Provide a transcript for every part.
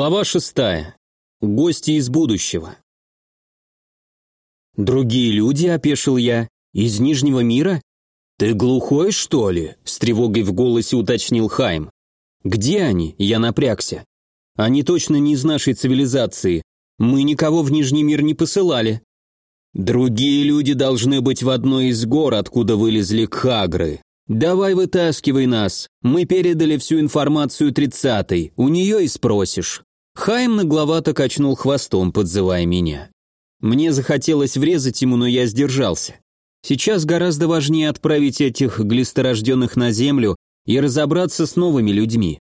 Глава шестая. Гости из будущего. «Другие люди», — опешил я, — «из Нижнего мира?» «Ты глухой, что ли?» — с тревогой в голосе уточнил Хайм. «Где они?» — я напрягся. «Они точно не из нашей цивилизации. Мы никого в Нижний мир не посылали». «Другие люди должны быть в одной из гор, откуда вылезли кхагры. Давай вытаскивай нас. Мы передали всю информацию тридцатой. У нее и спросишь». Хайм нагловато качнул хвостом, подзывая меня. Мне захотелось врезать ему, но я сдержался. Сейчас гораздо важнее отправить этих глисторожденных на землю и разобраться с новыми людьми.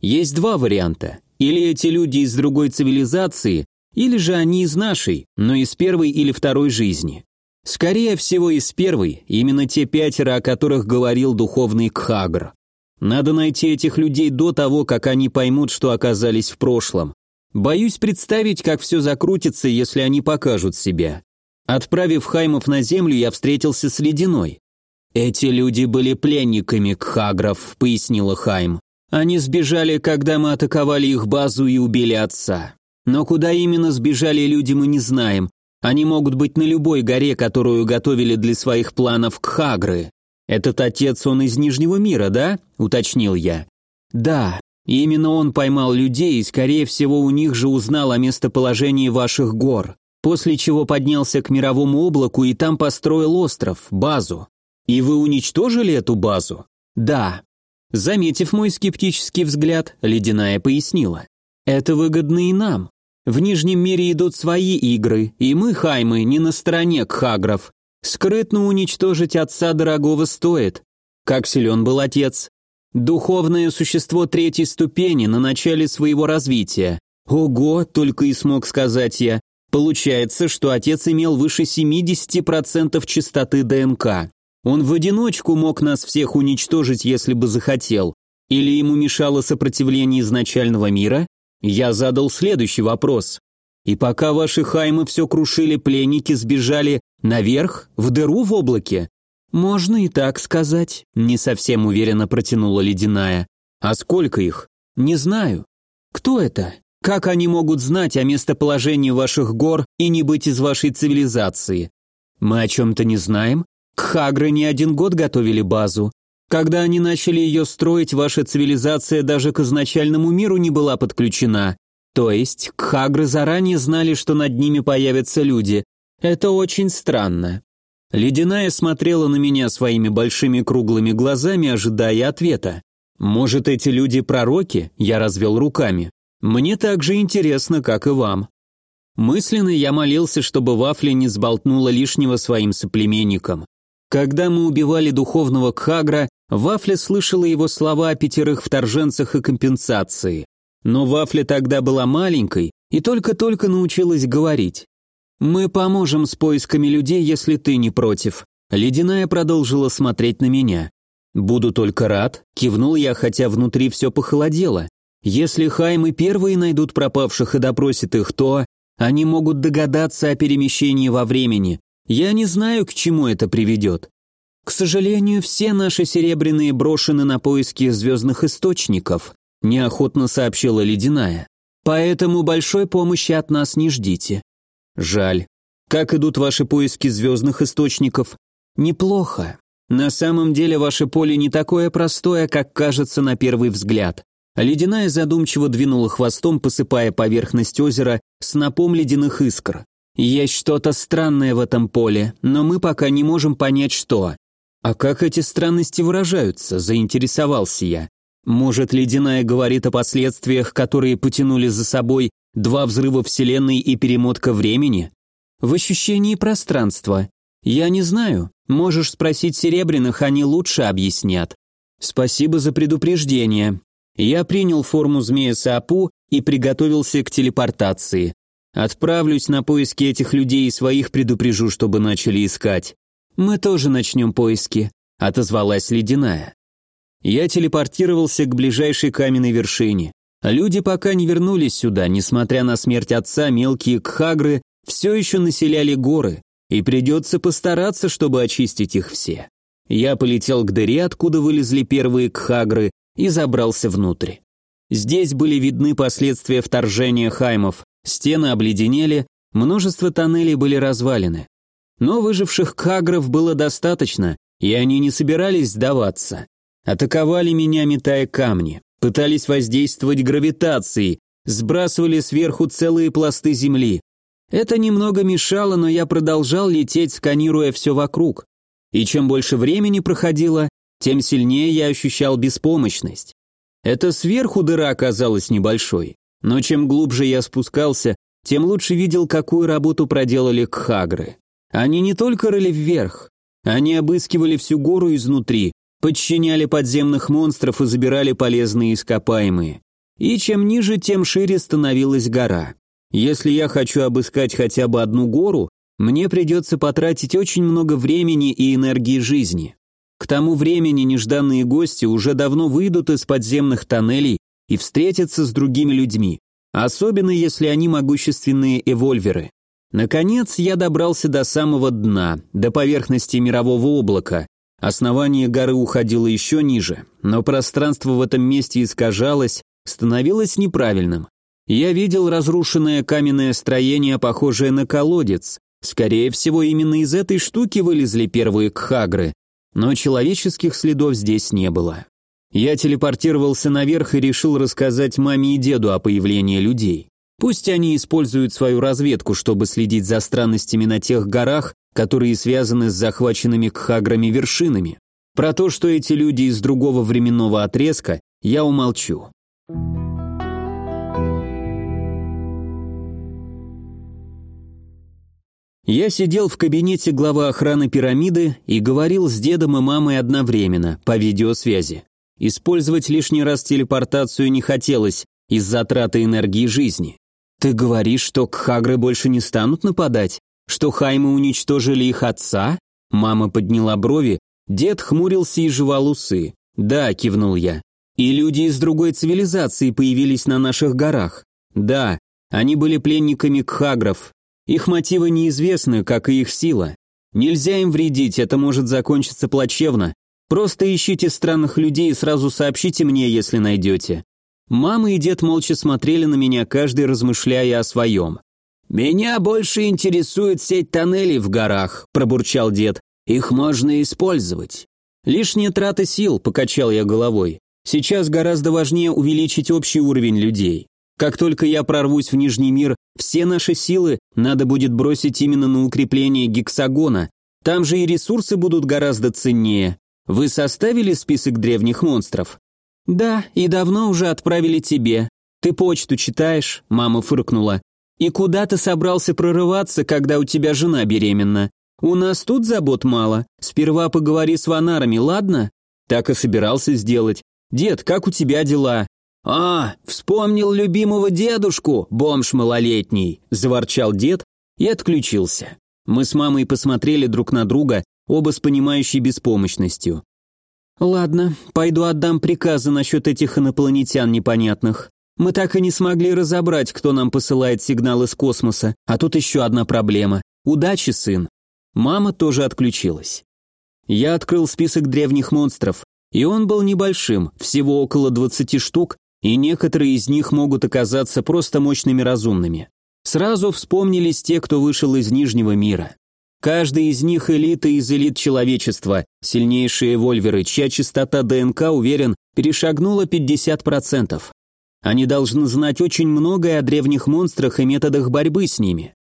Есть два варианта. Или эти люди из другой цивилизации, или же они из нашей, но из первой или второй жизни. Скорее всего, из первой, именно те пятеро, о которых говорил духовный Кхагр. Надо найти этих людей до того, как они поймут, что оказались в прошлом. Боюсь представить, как все закрутится, если они покажут себя. Отправив Хаймов на землю, я встретился с Ледяной. «Эти люди были пленниками Кхагров», — пояснила Хайм. «Они сбежали, когда мы атаковали их базу и убили отца. Но куда именно сбежали люди, мы не знаем. Они могут быть на любой горе, которую готовили для своих планов Кхагры. Этот отец, он из Нижнего мира, да?» — уточнил я. «Да, и именно он поймал людей и, скорее всего, у них же узнал о местоположении ваших гор, после чего поднялся к мировому облаку и там построил остров, базу. И вы уничтожили эту базу? Да. Заметив мой скептический взгляд, Ледяная пояснила. Это выгодно и нам. В Нижнем мире идут свои игры, и мы, Хаймы, не на стороне кхагров. Скрытно уничтожить отца дорогого стоит. Как силен был отец, Духовное существо третьей ступени на начале своего развития. Ого, только и смог сказать я. Получается, что отец имел выше 70% чистоты ДНК. Он в одиночку мог нас всех уничтожить, если бы захотел. Или ему мешало сопротивление изначального мира? Я задал следующий вопрос. И пока ваши хаймы все крушили, пленники сбежали наверх, в дыру в облаке? «Можно и так сказать», — не совсем уверенно протянула ледяная. «А сколько их?» «Не знаю». «Кто это? Как они могут знать о местоположении ваших гор и не быть из вашей цивилизации?» «Мы о чем-то не знаем. Кхагры не один год готовили базу. Когда они начали ее строить, ваша цивилизация даже к изначальному миру не была подключена. То есть, кхагры заранее знали, что над ними появятся люди. Это очень странно. Ледяная смотрела на меня своими большими круглыми глазами, ожидая ответа. «Может, эти люди пророки?» Я развел руками. «Мне так же интересно, как и вам». Мысленно я молился, чтобы Вафля не сболтнула лишнего своим соплеменникам. Когда мы убивали духовного Кхагра, Вафля слышала его слова о пятерых вторженцах и компенсации. Но Вафля тогда была маленькой и только-только научилась говорить. «Мы поможем с поисками людей, если ты не против». Ледяная продолжила смотреть на меня. «Буду только рад», — кивнул я, хотя внутри все похолодело. «Если Хаймы первые найдут пропавших и допросят их, то они могут догадаться о перемещении во времени. Я не знаю, к чему это приведет. К сожалению, все наши серебряные брошены на поиски звездных источников», — неохотно сообщила Ледяная. «Поэтому большой помощи от нас не ждите. Жаль. Как идут ваши поиски звездных источников? Неплохо. На самом деле ваше поле не такое простое, как кажется на первый взгляд. Ледяная задумчиво двинула хвостом, посыпая поверхность озера снопом ледяных искр. Есть что-то странное в этом поле, но мы пока не можем понять, что. А как эти странности выражаются, заинтересовался я. Может, ледяная говорит о последствиях, которые потянули за собой Два взрыва Вселенной и перемотка времени? В ощущении пространства. Я не знаю. Можешь спросить Серебряных, они лучше объяснят. Спасибо за предупреждение. Я принял форму змея Саапу и приготовился к телепортации. Отправлюсь на поиски этих людей и своих предупрежу, чтобы начали искать. Мы тоже начнем поиски, отозвалась ледяная. Я телепортировался к ближайшей каменной вершине. Люди пока не вернулись сюда, несмотря на смерть отца, мелкие кхагры все еще населяли горы, и придется постараться, чтобы очистить их все. Я полетел к дыре, откуда вылезли первые кхагры, и забрался внутрь. Здесь были видны последствия вторжения хаймов, стены обледенели, множество тоннелей были развалены. Но выживших кагров было достаточно, и они не собирались сдаваться. Атаковали меня, метая камни, пытались воздействовать гравитацией, сбрасывали сверху целые пласты земли. Это немного мешало, но я продолжал лететь, сканируя все вокруг. И чем больше времени проходило, тем сильнее я ощущал беспомощность. Это сверху дыра оказалась небольшой, но чем глубже я спускался, тем лучше видел, какую работу проделали кхагры. Они не только рыли вверх, они обыскивали всю гору изнутри, подчиняли подземных монстров и забирали полезные ископаемые. И чем ниже, тем шире становилась гора. Если я хочу обыскать хотя бы одну гору, мне придется потратить очень много времени и энергии жизни. К тому времени нежданные гости уже давно выйдут из подземных тоннелей и встретятся с другими людьми, особенно если они могущественные эвольверы. Наконец я добрался до самого дна, до поверхности мирового облака. Основание горы уходило еще ниже, но пространство в этом месте искажалось, становилось неправильным. Я видел разрушенное каменное строение, похожее на колодец. Скорее всего, именно из этой штуки вылезли первые кхагры, но человеческих следов здесь не было. Я телепортировался наверх и решил рассказать маме и деду о появлении людей. Пусть они используют свою разведку, чтобы следить за странностями на тех горах, которые связаны с захваченными кхаграми вершинами. Про то, что эти люди из другого временного отрезка, я умолчу. Я сидел в кабинете главы охраны пирамиды и говорил с дедом и мамой одновременно, по видеосвязи. Использовать лишний раз телепортацию не хотелось из-за траты энергии жизни. «Ты говоришь, что кхагры больше не станут нападать? Что хаймы уничтожили их отца?» Мама подняла брови, дед хмурился и жевал усы. «Да», — кивнул я. «И люди из другой цивилизации появились на наших горах?» «Да, они были пленниками кхагров, их мотивы неизвестны, как и их сила. Нельзя им вредить, это может закончиться плачевно. Просто ищите странных людей и сразу сообщите мне, если найдете». Мама и дед молча смотрели на меня, каждый размышляя о своем. «Меня больше интересует сеть тоннелей в горах», – пробурчал дед. «Их можно использовать». «Лишняя трата сил», – покачал я головой. «Сейчас гораздо важнее увеличить общий уровень людей. Как только я прорвусь в Нижний мир, все наши силы надо будет бросить именно на укрепление гексагона. Там же и ресурсы будут гораздо ценнее. Вы составили список древних монстров? Да, и давно уже отправили тебе. Ты почту читаешь? Мама фыркнула. И куда ты собрался прорываться, когда у тебя жена беременна? У нас тут забот мало. Сперва поговори с ванарами, ладно? Так и собирался сделать. Дед, как у тебя дела? «А, вспомнил любимого дедушку, бомж малолетний», – заворчал дед и отключился. Мы с мамой посмотрели друг на друга, оба с понимающей беспомощностью. «Ладно, пойду отдам приказы насчет этих инопланетян непонятных. Мы так и не смогли разобрать, кто нам посылает сигнал из космоса, а тут еще одна проблема. Удачи, сын». Мама тоже отключилась. Я открыл список древних монстров, и он был небольшим, всего около 20 штук, и некоторые из них могут оказаться просто мощными разумными. Сразу вспомнились те, кто вышел из Нижнего мира. Каждый из них элита из элит человечества, сильнейшие вольверы, чья частота ДНК, уверен, перешагнула 50%. Они должны знать очень многое о древних монстрах и методах борьбы с ними.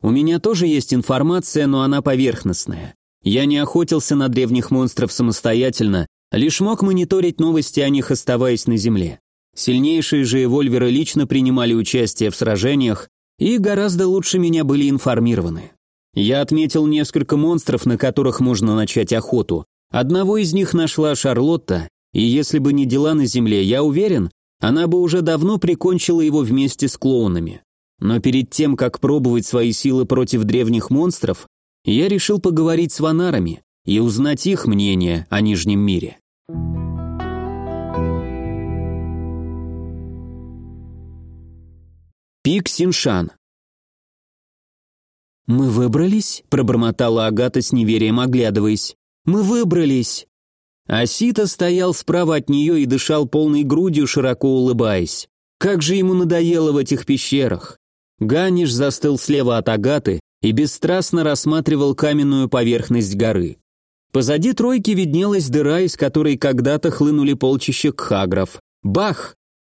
У меня тоже есть информация, но она поверхностная. Я не охотился на древних монстров самостоятельно, лишь мог мониторить новости о них, оставаясь на Земле. Сильнейшие же эвольверы лично принимали участие в сражениях и гораздо лучше меня были информированы. Я отметил несколько монстров, на которых можно начать охоту. Одного из них нашла Шарлотта, и если бы не дела на земле, я уверен, она бы уже давно прикончила его вместе с клоунами. Но перед тем, как пробовать свои силы против древних монстров, я решил поговорить с ванарами и узнать их мнение о Нижнем мире. Пик Синшан. «Мы выбрались?» – пробормотала Агата с неверием, оглядываясь. «Мы выбрались!» Асита стоял справа от нее и дышал полной грудью, широко улыбаясь. Как же ему надоело в этих пещерах. Ганиш застыл слева от Агаты и бесстрастно рассматривал каменную поверхность горы. Позади тройки виднелась дыра, из которой когда-то хлынули полчища кхагров. Бах!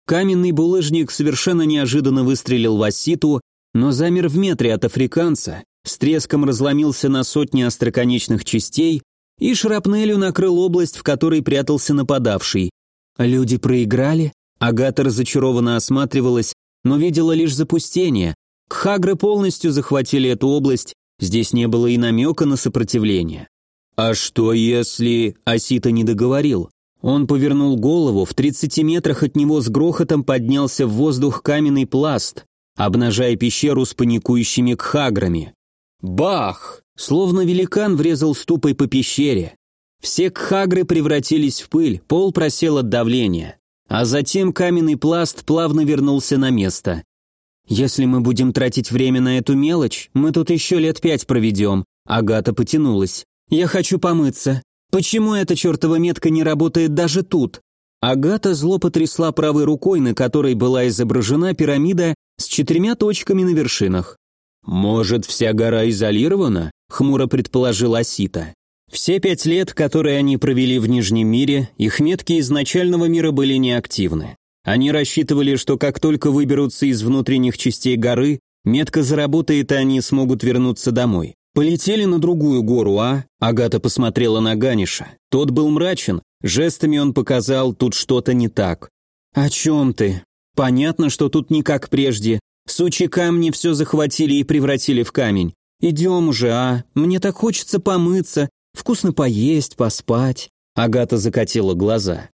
Каменный булыжник совершенно неожиданно выстрелил в Аситу, но замер в метре от африканца, с треском разломился на сотни остроконечных частей и шрапнелью накрыл область, в которой прятался нападавший. Люди проиграли? Агата разочарованно осматривалась, но видела лишь запустение. Кхагры полностью захватили эту область, здесь не было и намека на сопротивление. «А что если...» — Асита не договорил. Он повернул голову, в 30 метрах от него с грохотом поднялся в воздух каменный пласт, обнажая пещеру с паникующими кхаграми. Бах! Словно великан врезал ступой по пещере. Все кхагры превратились в пыль, пол просел от давления. А затем каменный пласт плавно вернулся на место. «Если мы будем тратить время на эту мелочь, мы тут еще лет пять проведем», Агата потянулась. «Я хочу помыться. Почему эта чертова метка не работает даже тут?» Агата зло потрясла правой рукой, на которой была изображена пирамида с четырьмя точками на вершинах. «Может, вся гора изолирована?» — хмуро предположил Асита. Все пять лет, которые они провели в Нижнем мире, их метки изначального мира были неактивны. Они рассчитывали, что как только выберутся из внутренних частей горы, метка заработает, и они смогут вернуться домой. «Полетели на другую гору, а?» Агата посмотрела на Ганиша. Тот был мрачен, жестами он показал, тут что-то не так. «О чем ты? Понятно, что тут не как прежде. Сучи камни все захватили и превратили в камень. Идем уже, а? Мне так хочется помыться, вкусно поесть, поспать». Агата закатила глаза.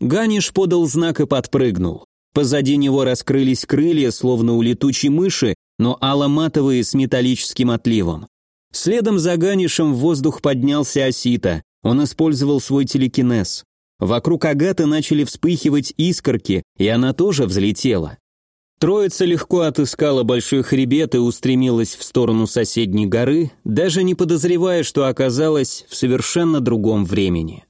Ганиш подал знак и подпрыгнул. Позади него раскрылись крылья, словно у летучей мыши, но аломатовые с металлическим отливом. Следом за Ганишем в воздух поднялся Осита. Он использовал свой телекинез. Вокруг Агаты начали вспыхивать искорки, и она тоже взлетела. Троица легко отыскала большой хребет и устремилась в сторону соседней горы, даже не подозревая, что оказалась в совершенно другом времени.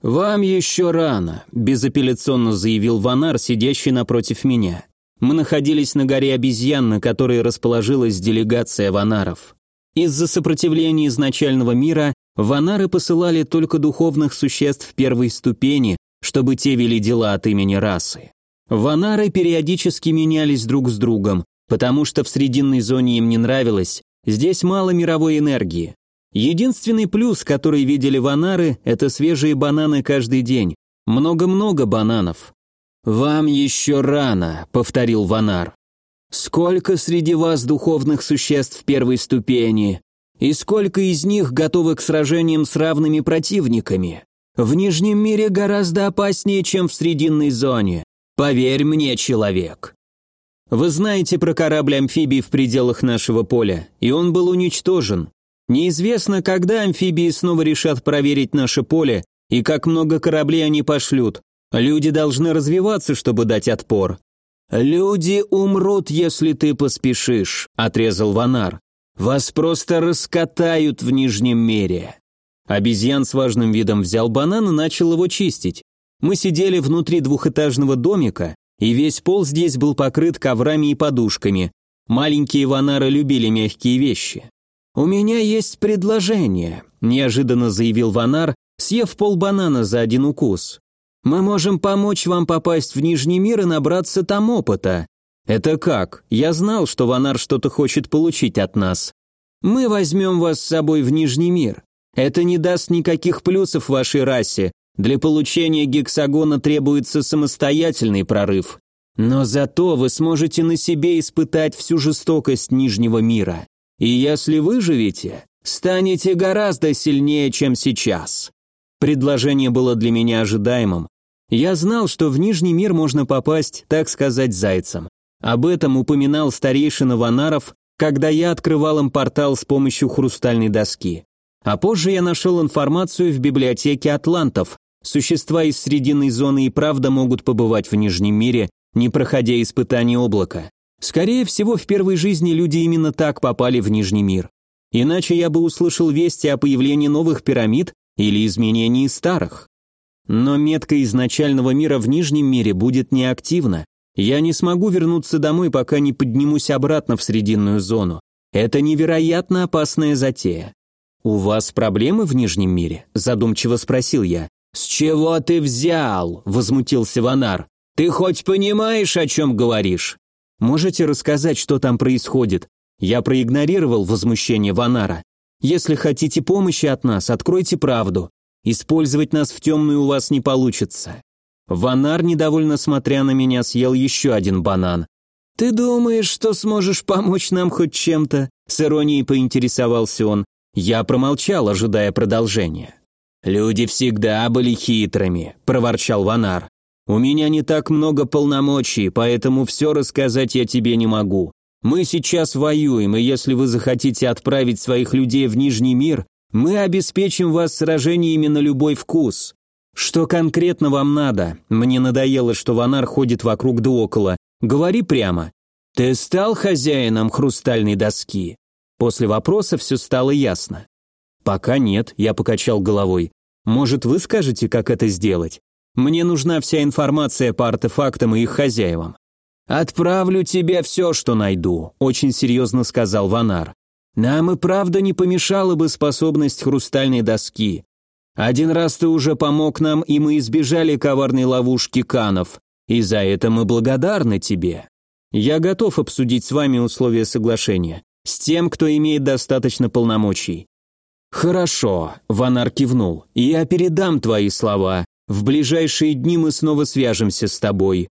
«Вам еще рано», – безапелляционно заявил Ванар, сидящий напротив меня. Мы находились на горе обезьян, на которой расположилась делегация ванаров. Из-за сопротивления изначального мира ванары посылали только духовных существ первой ступени, чтобы те вели дела от имени расы. Ванары периодически менялись друг с другом, потому что в срединной зоне им не нравилось, здесь мало мировой энергии. Единственный плюс, который видели ванары, это свежие бананы каждый день. Много-много бананов. «Вам еще рано», — повторил Ванар. «Сколько среди вас духовных существ первой ступени? И сколько из них готовы к сражениям с равными противниками? В Нижнем мире гораздо опаснее, чем в Срединной зоне. Поверь мне, человек». Вы знаете про корабль-амфибий в пределах нашего поля, и он был уничтожен. Неизвестно, когда амфибии снова решат проверить наше поле и как много кораблей они пошлют. Люди должны развиваться, чтобы дать отпор. Люди умрут, если ты поспешишь, отрезал Ванар. Вас просто раскатают в нижнем мире. Обезьян с важным видом взял банан и начал его чистить. Мы сидели внутри двухэтажного домика, и весь пол здесь был покрыт коврами и подушками. Маленькие ванары любили мягкие вещи. «У меня есть предложение», – неожиданно заявил Ванар, съев пол банана за один укус. «Мы можем помочь вам попасть в Нижний мир и набраться там опыта». «Это как? Я знал, что Ванар что-то хочет получить от нас. Мы возьмем вас с собой в Нижний мир. Это не даст никаких плюсов вашей расе. Для получения гексагона требуется самостоятельный прорыв. Но зато вы сможете на себе испытать всю жестокость Нижнего мира. И если выживете, станете гораздо сильнее, чем сейчас. Предложение было для меня ожидаемым. Я знал, что в Нижний мир можно попасть, так сказать, зайцем. Об этом упоминал старейшина Ванаров, когда я открывал им портал с помощью хрустальной доски. А позже я нашел информацию в библиотеке атлантов. Существа из срединной зоны и правда могут побывать в Нижнем мире, не проходя испытаний облака. Скорее всего, в первой жизни люди именно так попали в Нижний мир. Иначе я бы услышал вести о появлении новых пирамид или изменении старых. Но метка изначального мира в Нижнем мире будет неактивна. Я не смогу вернуться домой, пока не поднимусь обратно в Срединную зону. Это невероятно опасная затея. «У вас проблемы в Нижнем мире?» – задумчиво спросил я. «С чего ты взял?» – возмутился Ванар. «Ты хоть понимаешь, о чем говоришь?» «Можете рассказать, что там происходит?» Я проигнорировал возмущение Ванара. «Если хотите помощи от нас, откройте правду. Использовать нас в темную у вас не получится». Ванар, недовольно смотря на меня, съел еще один банан. «Ты думаешь, что сможешь помочь нам хоть чем-то?» С иронией поинтересовался он. Я промолчал, ожидая продолжения. «Люди всегда были хитрыми», – проворчал Ванар. «У меня не так много полномочий, поэтому все рассказать я тебе не могу. Мы сейчас воюем, и если вы захотите отправить своих людей в Нижний мир, мы обеспечим вас сражениями на любой вкус. Что конкретно вам надо? Мне надоело, что Ванар ходит вокруг да около. Говори прямо. Ты стал хозяином хрустальной доски? После вопроса все стало ясно. «Пока нет», – я покачал головой. «Может, вы скажете, как это сделать? Мне нужна вся информация по артефактам и их хозяевам». «Отправлю тебе все, что найду», – очень серьезно сказал Ванар. «Нам и правда не помешала бы способность хрустальной доски. Один раз ты уже помог нам, и мы избежали коварной ловушки канов, и за это мы благодарны тебе. Я готов обсудить с вами условия соглашения. С тем, кто имеет достаточно полномочий. Хорошо, Ванар кивнул. Я передам твои слова. В ближайшие дни мы снова свяжемся с тобой.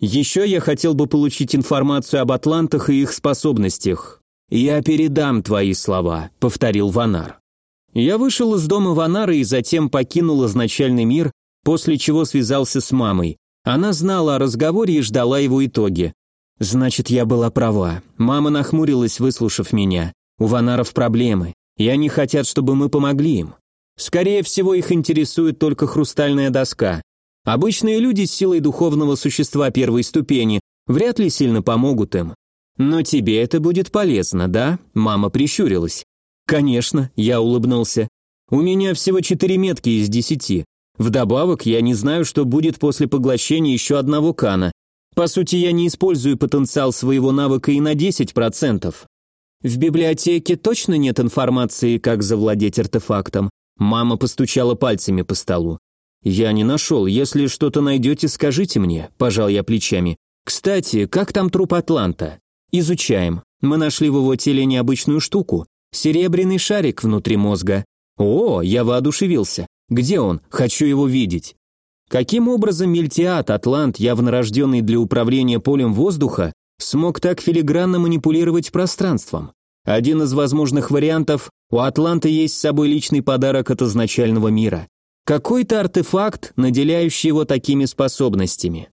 Еще я хотел бы получить информацию об атлантах и их способностях. Я передам твои слова, повторил Ванар. Я вышел из дома Ванара и затем покинул изначальный мир, после чего связался с мамой. Она знала о разговоре и ждала его итоги. Значит, я была права. Мама нахмурилась, выслушав меня. У Ванаров проблемы, и они хотят, чтобы мы помогли им. Скорее всего, их интересует только хрустальная доска. Обычные люди с силой духовного существа первой ступени вряд ли сильно помогут им. Но тебе это будет полезно, да? Мама прищурилась. Конечно, я улыбнулся. У меня всего четыре метки из десяти. Вдобавок, я не знаю, что будет после поглощения еще одного кана, по сути, я не использую потенциал своего навыка и на 10%. В библиотеке точно нет информации, как завладеть артефактом. Мама постучала пальцами по столу. Я не нашел. Если что-то найдете, скажите мне. Пожал я плечами. Кстати, как там труп Атланта? Изучаем. Мы нашли в его теле необычную штуку. Серебряный шарик внутри мозга. О, я воодушевился. Где он? Хочу его видеть. Каким образом Мельтиат, атлант, явно рожденный для управления полем воздуха, смог так филигранно манипулировать пространством? Один из возможных вариантов – у Атланта есть с собой личный подарок от изначального мира. Какой-то артефакт, наделяющий его такими способностями.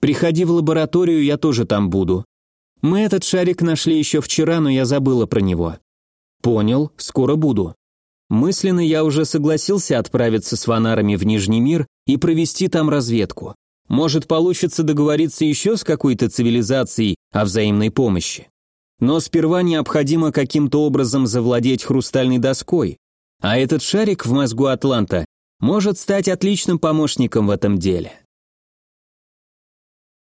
Приходи в лабораторию, я тоже там буду. Мы этот шарик нашли еще вчера, но я забыла про него. Понял, скоро буду. Мысленно я уже согласился отправиться с ванарами в Нижний мир и провести там разведку. Может, получится договориться еще с какой-то цивилизацией о взаимной помощи. Но сперва необходимо каким-то образом завладеть хрустальной доской, а этот шарик в мозгу Атланта может стать отличным помощником в этом деле.